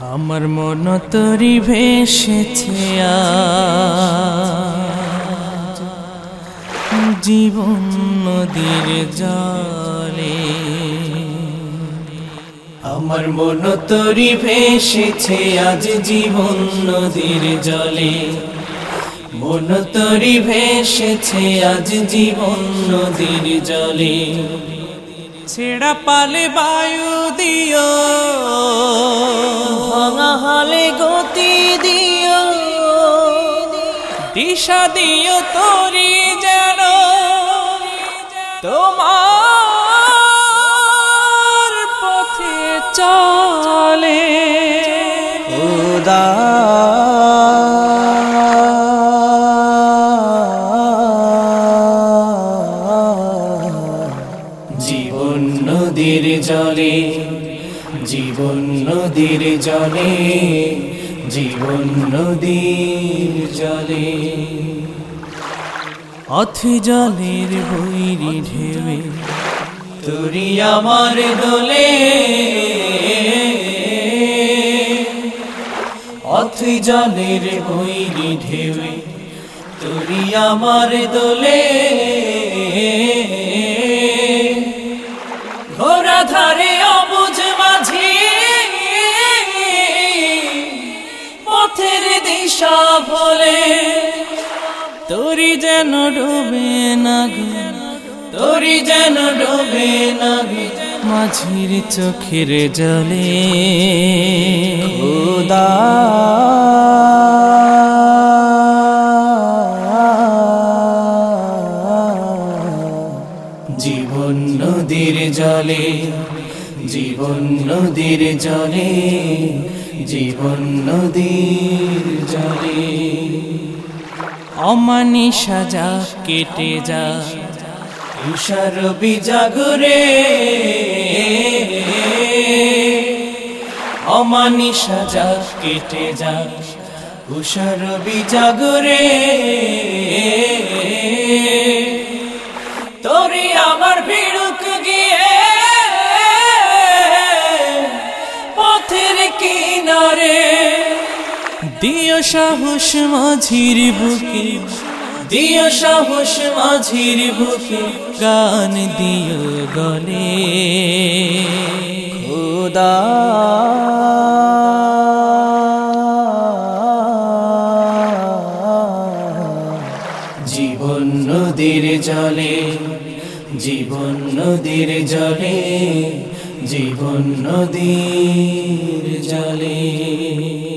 আমার মন তরি ভেসেছে জীবন নদীর জলে। আমার মন তরি ভেসেছে আজ জীবন নদীর জলে। মন তরি ভেসেছে আজ জীবন নদীর জলে। ছেড়া পালে বায়ু দিও দিশা দিও তরি যেন তোমার পথে চলে। খুদা। জীবন নদীর জলে জীবন নদীর জলে জীবন নদীর জলে। অথ জলের বৈরি ঢেবে তুরি আমার দোলে। অথ জলের বৈরি ঢেবে তুরি আমার দোলে। যেন ডোবে না তোরি যেন ডোবে না গে মাঝির চোখের জলে। খুদা। জীবন নদীর জলে জীবন নদীর জলে জীবন নদীর জলে। অমানি সাজা কেটে যা। তুষার বিজাগরে। অমানি সাজা কেটে যা। তুষার বিজাগরে। দিও সাহস মাঝির বুকে দিও সাহস মাঝির বুকে, গান দিও গলে। খুদা। জীবন নদীর জলে, জীবন নদীর জলে, জীবন নদীর জলে।